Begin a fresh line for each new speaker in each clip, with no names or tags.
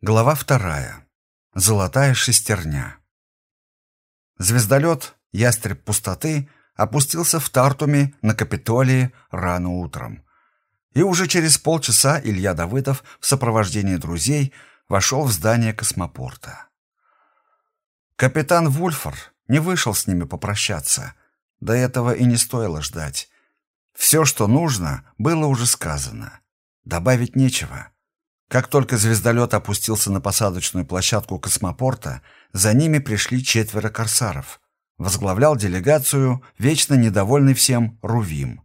Глава вторая. Золотая шестерня. Звездолет «Ястреб пустоты» опустился в Тартуме на Капитолии рано утром. И уже через полчаса Илья Давыдов в сопровождении друзей вошел в здание космопорта. Капитан Вульфор не вышел с ними попрощаться. До этого и не стоило ждать. Все, что нужно, было уже сказано. Добавить нечего. Как только звездолет опустился на посадочную площадку космопорта, за ними пришли четверо корсаров. Возглавлял делегацию вечно недовольный всем Рувим.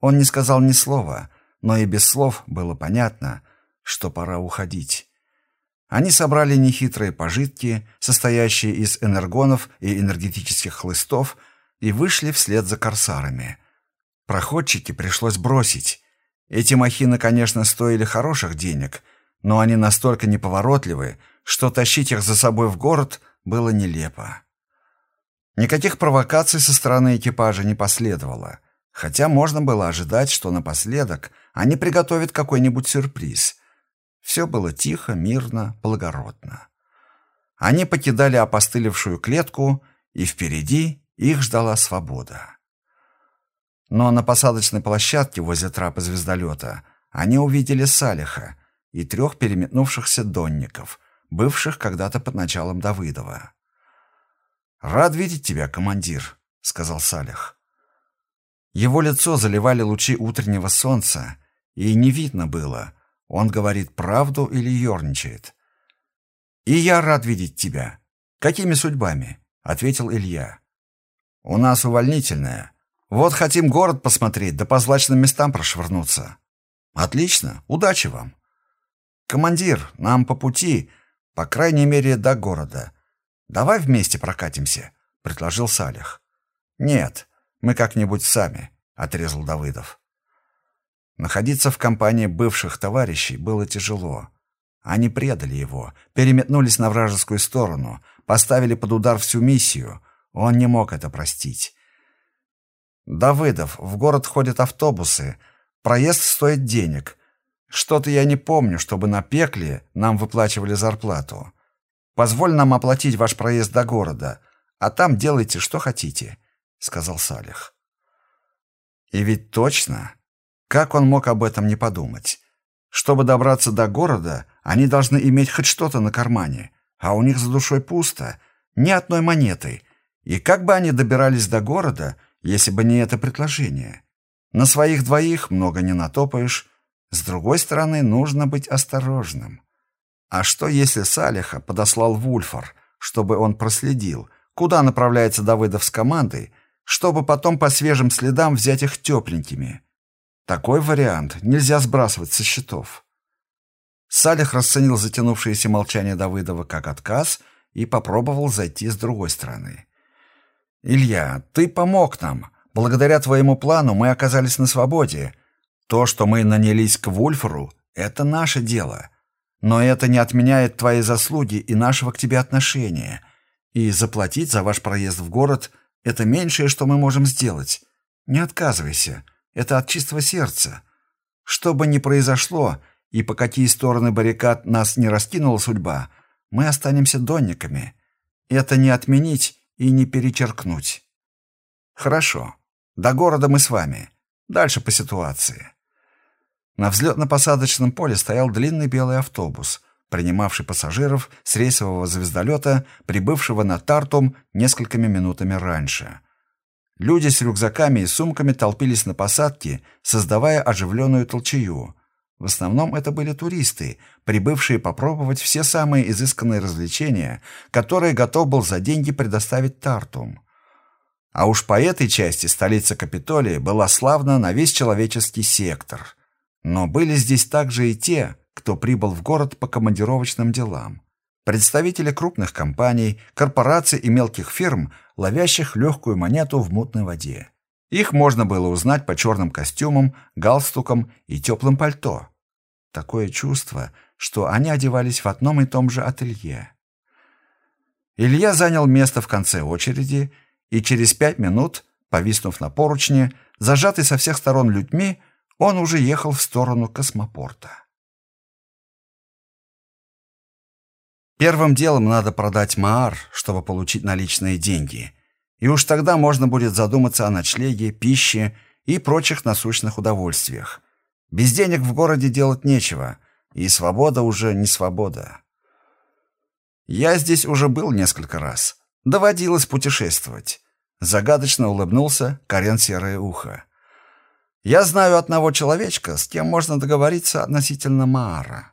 Он не сказал ни слова, но и без слов было понятно, что пора уходить. Они собрали нехитрые пожитки, состоящие из энергонов и энергетических хлыстов, и вышли вслед за корсарами. Проходчики пришлось бросить. Эти махины, конечно, стоили хороших денег — но они настолько неповоротливы, что тащить их за собой в город было нелепо. Никаких провокаций со стороны экипажа не последовало, хотя можно было ожидать, что напоследок они приготовят какой-нибудь сюрприз. Все было тихо, мирно, благородно. Они покидали опостылевшую клетку, и впереди их ждала свобода. Но на посадочной площадке возле трапа звездолета они увидели Салиха, и трех переметнувшихся донников, бывших когда-то под началом Давыдова. «Рад видеть тебя, командир», — сказал Салих. Его лицо заливали лучи утреннего солнца, и не видно было, он говорит правду или ерничает. «И я рад видеть тебя. Какими судьбами?» — ответил Илья. «У нас увольнительная. Вот хотим город посмотреть, да по злачным местам прошвырнуться». «Отлично, удачи вам. «Командир, нам по пути, по крайней мере, до города. Давай вместе прокатимся», — предложил Салих. «Нет, мы как-нибудь сами», — отрезал Давыдов. Находиться в компании бывших товарищей было тяжело. Они предали его, переметнулись на вражескую сторону, поставили под удар всю миссию. Он не мог это простить. «Давыдов, в город ходят автобусы. Проезд стоит денег. Что-то я не помню, чтобы на пекле нам выплачивали зарплату. Позволь нам оплатить ваш проезд до города, а там делайте, что хотите», — сказал Салих. И ведь точно, как он мог об этом не подумать? Чтобы добраться до города, они должны иметь хоть что-то на кармане, а у них за душой пусто, ни одной монеты. И как бы они добирались до города, если бы не это предложение? На своих двоих много не натопаешь, с другой стороны, нужно быть осторожным. А что, если Салиха подослал Вульфор, чтобы он проследил, куда направляется Давыдов с командой, чтобы потом по свежим следам взять их тепленькими? Такой вариант нельзя сбрасывать со счетов. Салих расценил затянувшееся молчание Давыдова как отказ и попробовал зайти с другой стороны. «Илья, ты помог нам. Благодаря твоему плану мы оказались на свободе. То, что мы нанялись к Вульфору, это наше дело. Но это не отменяет твои заслуги и нашего к тебе отношения. И заплатить за ваш проезд в город – это меньшее, что мы можем сделать. Не отказывайся. Это от чистого сердца. Что бы ни произошло, и по какие стороны баррикад нас не раскинула судьба, мы останемся донниками. Это не отменить и не перечеркнуть. Хорошо. До города мы с вами. Дальше по ситуации. На взлетно-посадочном поле стоял длинный белый автобус, принимавший пассажиров с рейсового звездолета, прибывшего на Тартум несколькими минутами раньше. Люди с рюкзаками и сумками толпились на посадке, создавая оживленную толчею. В основном это были туристы, прибывшие попробовать все самые изысканные развлечения, которые готов был за деньги предоставить Тартум. А уж по этой части столица Капитолии была славна на весь человеческий сектор. Но были здесь также и те, кто прибыл в город по командировочным делам. Представители крупных компаний, корпораций и мелких фирм, ловящих легкую монету в мутной воде. Их можно было узнать по черным костюмам, галстукам и теплым пальто. Такое чувство, что они одевались в одном и том же ателье. Илья занял место в конце очереди, и через пять минут, повиснув на поручне, зажатый со всех сторон людьми, он уже ехал в сторону космопорта. Первым делом надо продать Маар, чтобы получить наличные деньги. И уж тогда можно будет задуматься о ночлеге, пище и прочих насущных удовольствиях. Без денег в городе делать нечего, и свобода уже не свобода. Я здесь уже был несколько раз. Доводилось путешествовать. Загадочно улыбнулся Карен Серое Ухо. Я знаю одного человечка, с кем можно договориться относительно Маара.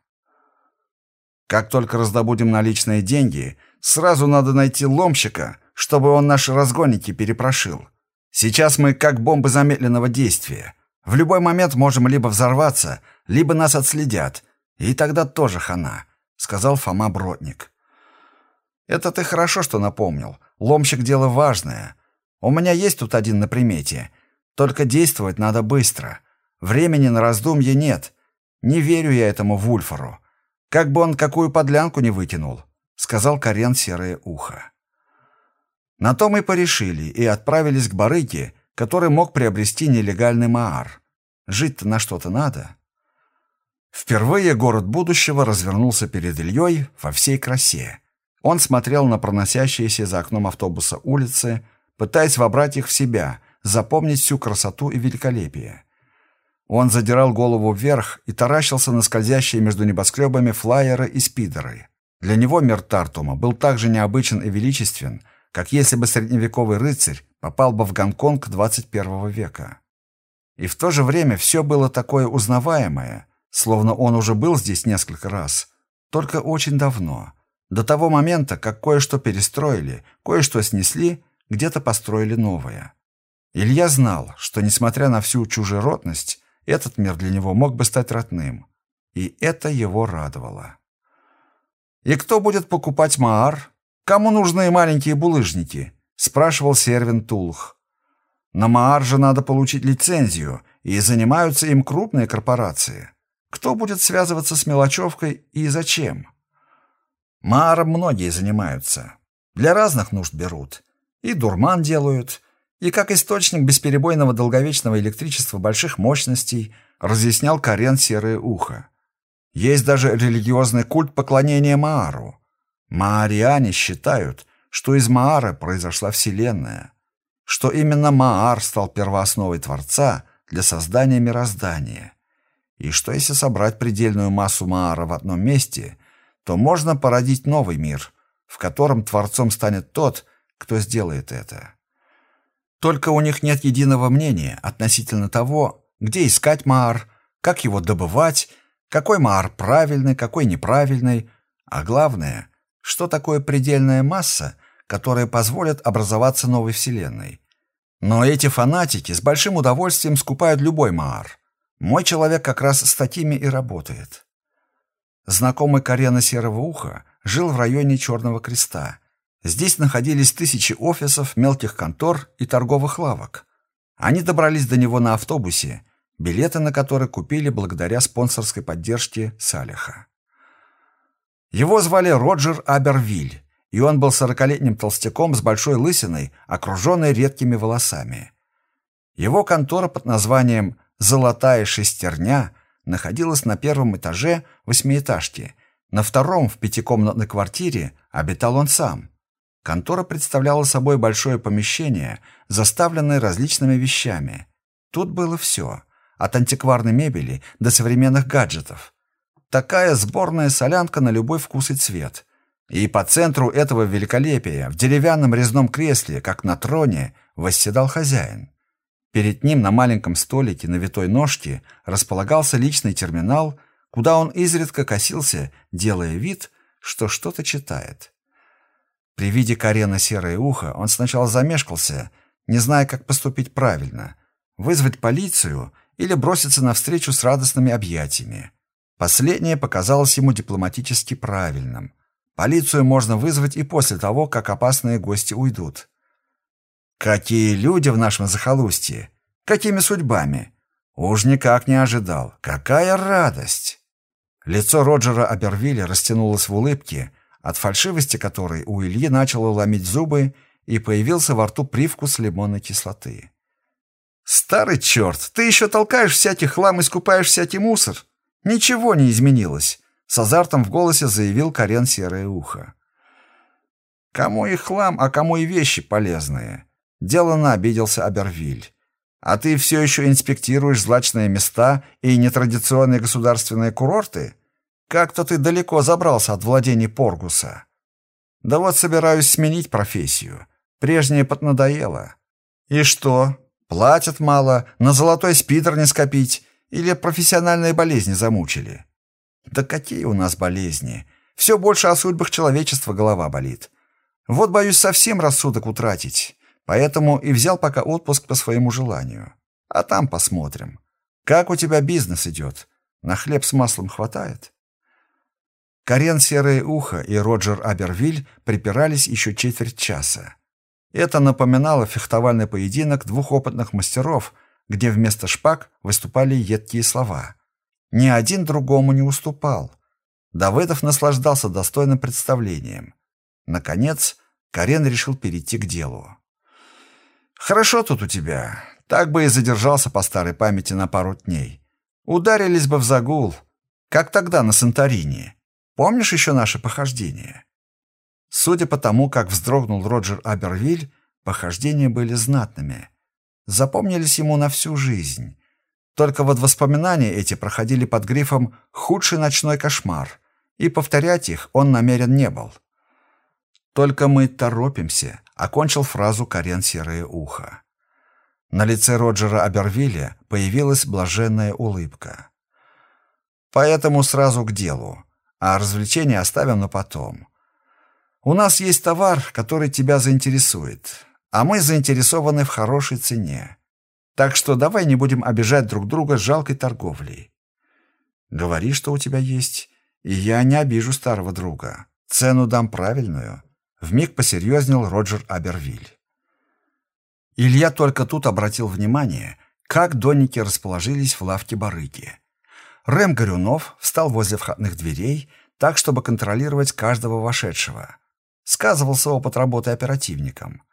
Как только раздобудем наличные деньги, сразу надо найти ломщика, чтобы он наши разгонники перепрошил. Сейчас мы как бомбы замедленного действия. В любой момент можем либо взорваться, либо нас отследят. И тогда тоже хана», — сказал Фома Бродник. «Это ты хорошо, что напомнил. Ломщик — дело важное. У меня есть тут один на примете. Только действовать надо быстро. Времени на раздумье нет. Не верю я этому Вульфору. Как бы он какую подлянку не вытянул», — сказал Карен Серое Ухо. На то мы порешили и отправились к барыге, который мог приобрести нелегальный маар. Жить-то на что-то надо. Впервые город будущего развернулся перед Ильей во всей красе. Он смотрел на проносящиеся за окном автобуса улицы, пытаясь вобрать их в себя, запомнить всю красоту и великолепие. Он задирал голову вверх и таращился на скользящие между небоскребами флайеры и спидеры. Для него мир Тартума был так же необычен и величествен, как если бы средневековый рыцарь попал бы в Гонконг 21 века. И в то же время все было такое узнаваемое, словно он уже был здесь несколько раз, только очень давно, до того момента, как кое-что перестроили, кое-что снесли, где-то построили новое. Илья знал, что, несмотря на всю чужеродность, этот мир для него мог бы стать родным. И это его радовало. «И кто будет покупать Маар? Кому нужны маленькие булыжники?» спрашивал Сервин Тулх. На Маарже надо получить лицензию, и занимаются им крупные корпорации. Кто будет связываться с мелочевкой и зачем? Мааром многие занимаются. Для разных нужд берут. И дурман делают, и как источник бесперебойного долговечного электричества больших мощностей разъяснял Карен Серое Ухо. Есть даже религиозный культ поклонения Маару. Маариане считают, что из Маара произошла Вселенная, что именно Маар стал первоосновой Творца для создания мироздания, и что если собрать предельную массу Маара в одном месте, то можно породить новый мир, в котором Творцом станет тот, кто сделает это. Только у них нет единого мнения относительно того, где искать Маар, как его добывать, какой Маар правильный, какой неправильный, а главное, что такое предельная масса которые позволят образоваться новой вселенной. Но эти фанатики с большим удовольствием скупают любой Маар. Мой человек как раз с такими и работает. Знакомый Карена Серого Уха жил в районе Черного Креста. Здесь находились тысячи офисов, мелких контор и торговых лавок. Они добрались до него на автобусе, билеты на который купили благодаря спонсорской поддержке Салиха. Его звали Роджер Абервиль, и он был сорокалетним толстяком с большой лысиной, окруженной редкими волосами. Его контора под названием «Золотая шестерня» находилась на первом этаже восьмиэтажки. На втором, в пятикомнатной квартире, обитал он сам. Контора представляла собой большое помещение, заставленное различными вещами. Тут было все, от антикварной мебели до современных гаджетов. Такая сборная солянка на любой вкус и цвет – и по центру этого великолепия, в деревянном резном кресле, как на троне, восседал хозяин. Перед ним на маленьком столике на витой ножке располагался личный терминал, куда он изредка косился, делая вид, что что-то читает. При виде Карена серое ухо он сначала замешкался, не зная, как поступить правильно — вызвать полицию или броситься навстречу с радостными объятиями. Последнее показалось ему дипломатически правильным — Полицию можно вызвать и после того, как опасные гости уйдут. Какие люди в нашем захолустье! Какими судьбами! Уж никак не ожидал. Какая радость! Лицо Роджера Абервилля растянулось в улыбке, от фальшивости которой у Ильи начало ломить зубы и появился во рту привкус лимонной кислоты. «Старый черт, ты еще толкаешь всякий хлам и скупаешь всякий мусор? Ничего не изменилось. С азартом в голосе заявил Карен Серое Ухо. Кому и хлам, а кому и вещи полезные. Делано обиделся Абервиль. А ты все еще инспектируешь злачные места и нетрадиционные государственные курорты? Как-то ты далеко забрался от владений Поргуса. Да вот собираюсь сменить профессию. Прежнее поднадоело. И что? Платят мало, на золотой спидер не скопить или профессиональные болезни замучили? Да какие у нас болезни? Все больше о судьбах человечества голова болит. Вот боюсь совсем рассудок утратить, поэтому и взял пока отпуск по своему желанию. А там посмотрим. Как у тебя бизнес идет? На хлеб с маслом хватает? Карен Серое Ухо и Роджер Абервиль припирались еще четверть часа. Это напоминало фехтовальный поединок двух опытных мастеров, где вместо шпаг выступали едкие слова. Ни один другому не уступал. Давыдов наслаждался достойным представлением. Наконец, Карен решил перейти к делу. «Хорошо тут у тебя. Так бы и задержался по старой памяти на пару дней. Ударились бы в загул, как тогда на Санторини. Помнишь еще наше похождение?» Судя по тому, как вздрогнул Роджер Абервиль, похождения были знатными. Запомнились ему на всю жизнь. Только вот воспоминания эти проходили под грифом «худший ночной кошмар», и повторять их он намерен не был. «Только мы торопимся», — окончил фразу Карен Серое Ухо. На лице Роджера Абервилля появилась блаженная улыбка. «Поэтому сразу к делу, а развлечения оставим на потом. У нас есть товар, который тебя заинтересует, а мы заинтересованы в хорошей цене. Так что давай не будем обижать друг друга жалкой торговлей. Говори, что у тебя есть, и я не обижу старого друга. Цену дам правильную». Вмиг посерьезнел Роджер Абервиль. Илья только тут обратил внимание, как донники расположились в лавке барыги. Рэм Горюнов встал возле входных дверей, так, чтобы контролировать каждого вошедшего. Сказывался опыт работы оперативником.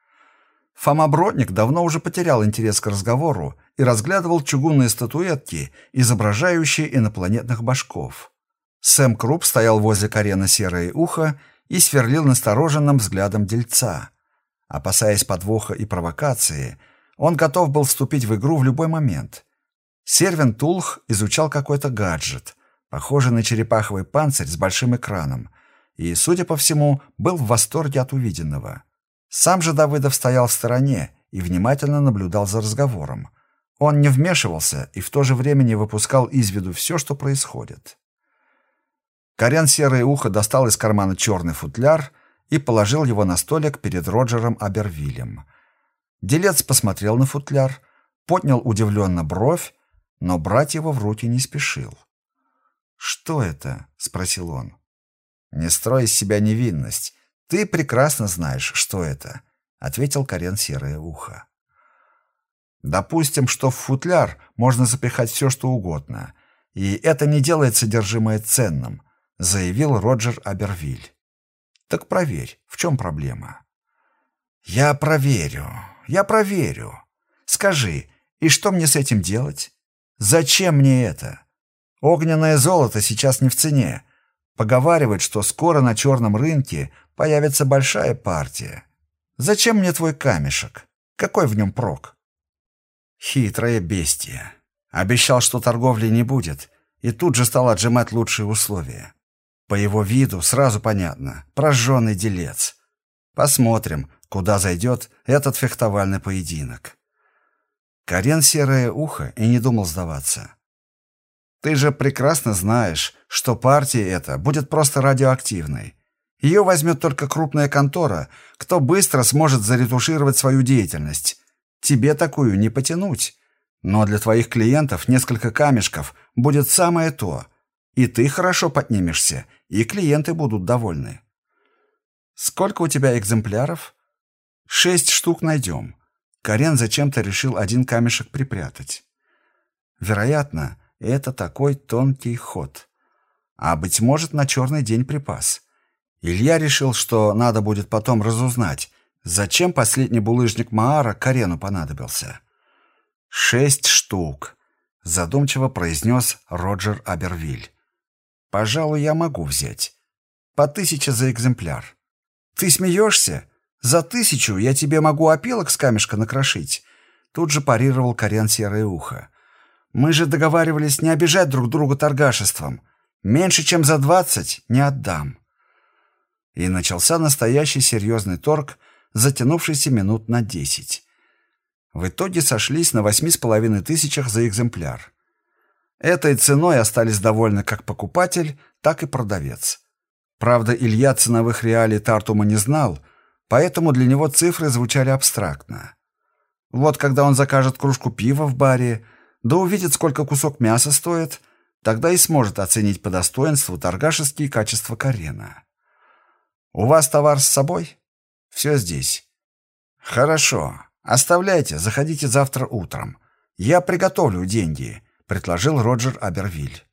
Фома Бродник давно уже потерял интерес к разговору и разглядывал чугунные статуэтки, изображающие инопланетных башков. Сэм Круп стоял возле Карена Серое Ухо и сверлил настороженным взглядом дельца. Опасаясь подвоха и провокации, он готов был вступить в игру в любой момент. Сервин Тулх изучал какой-то гаджет, похожий на черепаховый панцирь с большим экраном, и, судя по всему, был в восторге от увиденного. Сам же Давыдов стоял в стороне и внимательно наблюдал за разговором. Он не вмешивался и в то же время не выпускал из виду все, что происходит. Карен Серое Ухо достал из кармана черный футляр и положил его на столик перед Роджером Абервилем. Делец посмотрел на футляр, поднял удивленно бровь, но брать его в руки не спешил. «Что это?» — спросил он. «Не строй из себя невинность. Ты прекрасно знаешь, что это», — ответил Карен Серое Ухо. «Допустим, что в футляр можно запихать все, что угодно, и это не делает содержимое ценным», заявил Роджер Абервиль. Так проверь, в чем проблема? Я проверю. Я проверю. Скажи, и что мне с этим делать? Зачем мне это? Огненное золото сейчас не в цене. Поговаривают, что скоро на черном рынке появится большая партия. Зачем мне твой камешек? Какой в нем прок? Хитрое бестие. Обещал, что торговли не будет, и тут же стал отжимать лучшие условия. По его виду сразу понятно – прожженный делец. Посмотрим, куда зайдет этот фехтовальный поединок. Карен серое ухо и не думал сдаваться. Ты же прекрасно знаешь, что партия эта будет просто радиоактивной. Ее возьмет только крупная контора, кто быстро сможет заретушировать свою деятельность. Тебе такую не потянуть. Но для твоих клиентов несколько камешков будет самое то. И ты хорошо поднимешься, и клиенты будут довольны. Сколько у тебя экземпляров? Шесть штук найдем. Карен зачем-то решил один камешек припрятать. Вероятно, это такой тонкий ход. А, быть может, на черный день припас. Илья решил, что надо будет потом разузнать, зачем последний булыжник Маара Карену понадобился. «Шесть штук», — задумчиво произнес Роджер Абервиль. Пожалуй, я могу взять. По тысяче за экземпляр. Ты смеешься? За тысячу я тебе могу опилок с камешка накрошить. Тут же парировал Карен Серое Ухо. Мы же договаривались не обижать друг друга торгашеством. Меньше, чем за двадцать не отдам. И начался настоящий серьезный торг, затянувшийся минут на десять. В итоге сошлись на восьми с половиной тысячах за экземпляр. Этой ценой остались довольны как покупатель, так и продавец. Правда, Илья ценовых реалий Тартума не знал, поэтому для него цифры звучали абстрактно. Вот когда он закажет кружку пива в баре, да увидит, сколько кусок мяса стоит, тогда и сможет оценить по достоинству торгашеские качества Карена. «У вас товар с собой?» «Все здесь». «Хорошо. Оставляйте, заходите завтра утром. Я приготовлю деньги», — предложил Роджер Абервиль.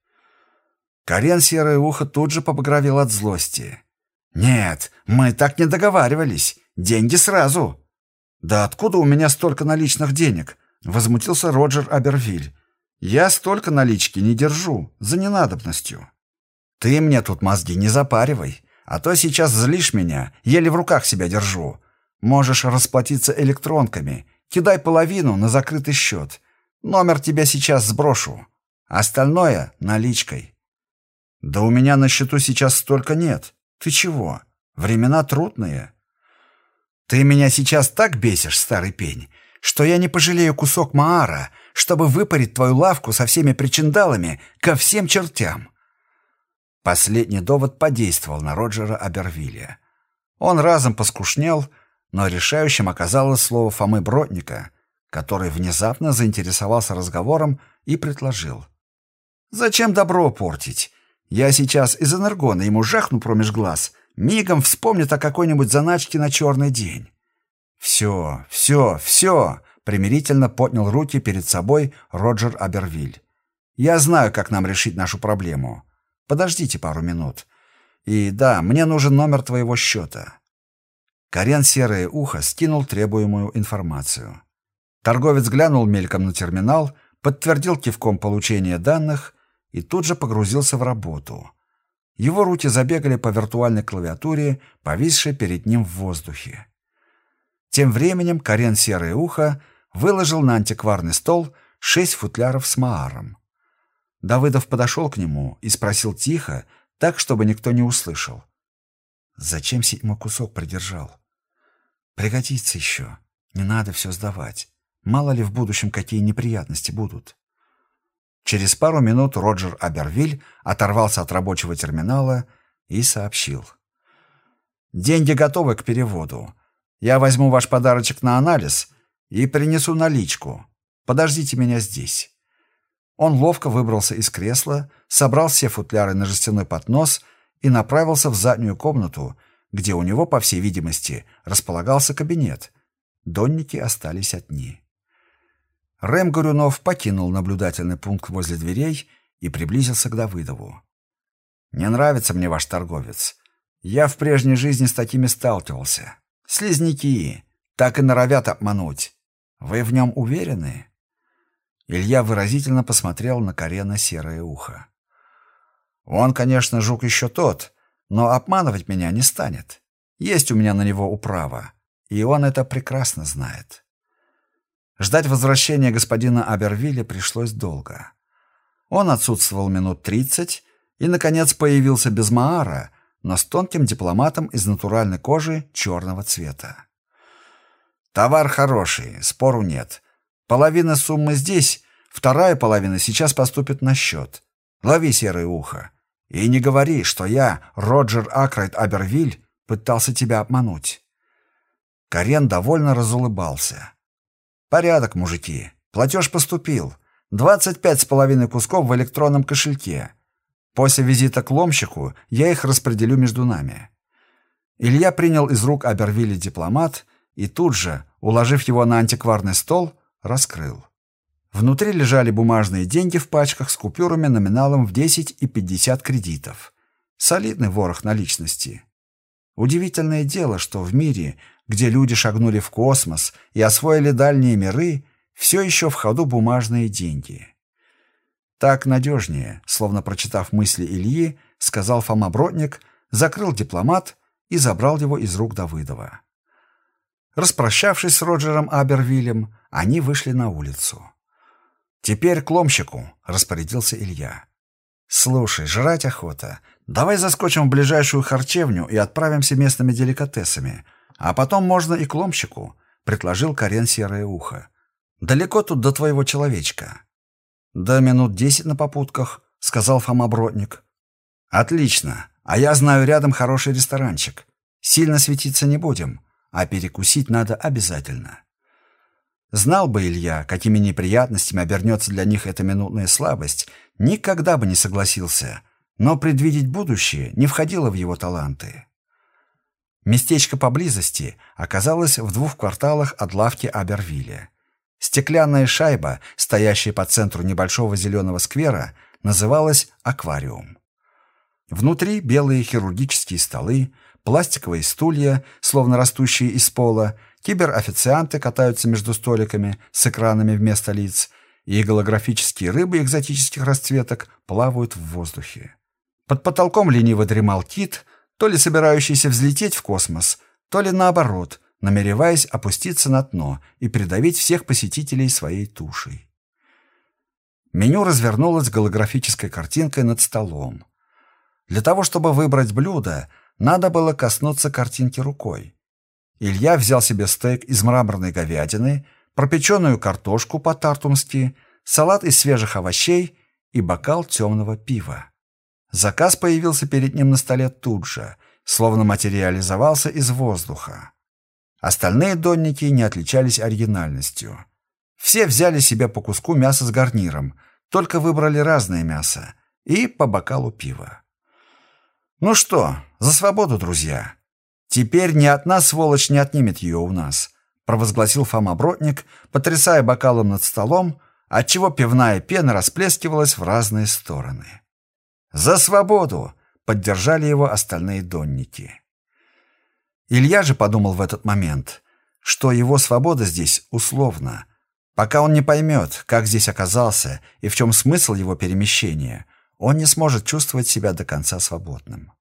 Карен Серое Ухо тут же побагровел от злости. «Нет, мы так не договаривались. Деньги сразу». «Да откуда у меня столько наличных денег?» — возмутился Роджер Абервиль. «Я столько налички не держу, за ненадобностью». «Ты мне тут мозги не запаривай, а то сейчас злишь меня, еле в руках себя держу. Можешь расплатиться электронками, кидай половину на закрытый счет. Номер тебя сейчас сброшу. Остальное — наличкой». Да у меня на счету сейчас столько нет. Ты чего? Времена трудные. Ты меня сейчас так бесишь, старый пень, что я не пожалею кусок маара, чтобы выпарить твою лавку со всеми причиндалами ко всем чертям. Последний довод подействовал на Роджера Абервилля. Он разом поскушнел, но решающим оказалось слово Фомы Бродника, который внезапно заинтересовался разговором и предложил. «Зачем добро портить? Я сейчас из энергона ему жахну промеж глаз, мигом вспомнит о какой-нибудь заначке на черный день. «Все, все, все!» — примирительно поднял руки перед собой Роджер Абервиль. «Я знаю, как нам решить нашу проблему. Подождите пару минут. И да, мне нужен номер твоего счета». Карен Серое Ухо скинул требуемую информацию. Торговец глянул мельком на терминал, подтвердил кивком получение данных и тут же погрузился в работу. Его руки забегали по виртуальной клавиатуре, повисшей перед ним в воздухе. Тем временем Карен Серое Ухо выложил на антикварный стол шесть футляров с мааром. Давыдов подошел к нему и спросил тихо, так, чтобы никто не услышал. «Зачем седьмой кусок придержал?» «Пригодится еще. Не надо все сдавать. Мало ли в будущем какие неприятности будут». Через пару минут Роджер Абервиль оторвался от рабочего терминала и сообщил. «Деньги готовы к переводу. Я возьму ваш подарочек на анализ и принесу наличку. Подождите меня здесь». Он ловко выбрался из кресла, собрал все футляры на жестяной поднос и направился в заднюю комнату, где у него, по всей видимости, располагался кабинет. Донники остались одни. Рэм Горюнов покинул наблюдательный пункт возле дверей и приблизился к Давыдову. «Не нравится мне ваш торговец. Я в прежней жизни с такими сталкивался. Слизняки, так и норовят обмануть. Вы в нем уверены?» Илья выразительно посмотрел на Карена серое ухо. «Он, конечно, жук еще тот, но обманывать меня не станет. Есть у меня на него управа, и он это прекрасно знает». Ждать возвращения господина Абервилля пришлось долго. Он отсутствовал минут тридцать и, наконец, появился без маара, но с тонким дипломатом из натуральной кожи черного цвета. «Товар хороший, спору нет. Половина суммы здесь, вторая половина сейчас поступит на счет. Лови серое ухо. И не говори, что я, Роджер Акрайт Абервиль, пытался тебя обмануть». Карен довольно разулыбался. Порядок, мужики. Платеж поступил. Двадцать пять с половиной кусков в электронном кошельке. После визита к ломщику я их распределю между нами. Илья принял из рук Абервилля дипломат и тут же, уложив его на антикварный стол, раскрыл. Внутри лежали бумажные деньги в пачках с купюрами номиналом в 10 и 50 кредитов. Солидный ворох наличности. Удивительное дело, что в мире, где люди шагнули в космос и освоили дальние миры, все еще в ходу бумажные деньги. Так надежнее, словно прочитав мысли Ильи, — сказал Фома Бродник, закрыл дипломат и забрал его из рук Давыдова. Распрощавшись с Роджером Абервиллем, они вышли на улицу. «Теперь к ломщику», — распорядился Илья. «Слушай, жрать охота. Давай заскочим в ближайшую харчевню и отправимся местными деликатесами. А потом можно и к ломщику», — предложил Карен Серое Ухо. «Далеко тут до твоего человечка». «Да минут десять на попутках», — сказал Фома Бродник. «Отлично. А я знаю рядом хороший ресторанчик. Сильно светиться не будем а перекусить надо обязательно. Знал бы Илья, какими неприятностями обернется для них эта минутная слабость, никогда бы не согласился, но предвидеть будущее не входило в его таланты. Местечко поблизости оказалось в двух кварталах от лавки Абервилля. Стеклянная шайба, стоящая по центру небольшого зеленого сквера, называлась «Аквариум». Внутри белые хирургические столы, пластиковые стулья, словно растущие из пола, киберофицианты катаются между столиками с экранами вместо лиц, и голографические рыбы экзотических расцветок плавают в воздухе. Под потолком лениво дремал кит, то ли собирающийся взлететь в космос, то ли наоборот, намереваясь опуститься на дно и придавить всех посетителей своей тушей. Меню развернулось голографической картинкой над столом. Для того, чтобы выбрать блюдо, надо было коснуться картинки рукой. Илья взял себе стейк из мраморной говядины, пропеченную картошку по-тартумски, салат из свежих овощей и бокал темного пива. Заказ появился перед ним на столе тут же, словно материализовался из воздуха. Остальные донники не отличались оригинальностью. Все взяли себе по куску мяса с гарниром, только выбрали разное мясо и по бокалу пива. Ну что, за свободу, друзья. Теперь ни одна сволочь не отнимет ее у нас, провозгласил Фома Бродник, потрясая бокалом над столом, отчего пивная пена расплескивалась в разные стороны. За свободу! Поддержали его остальные донники. Илья же подумал в этот момент, что его свобода здесь условна. Пока он не поймет, как здесь оказался и в чем смысл его перемещения – он не сможет чувствовать себя до конца свободным.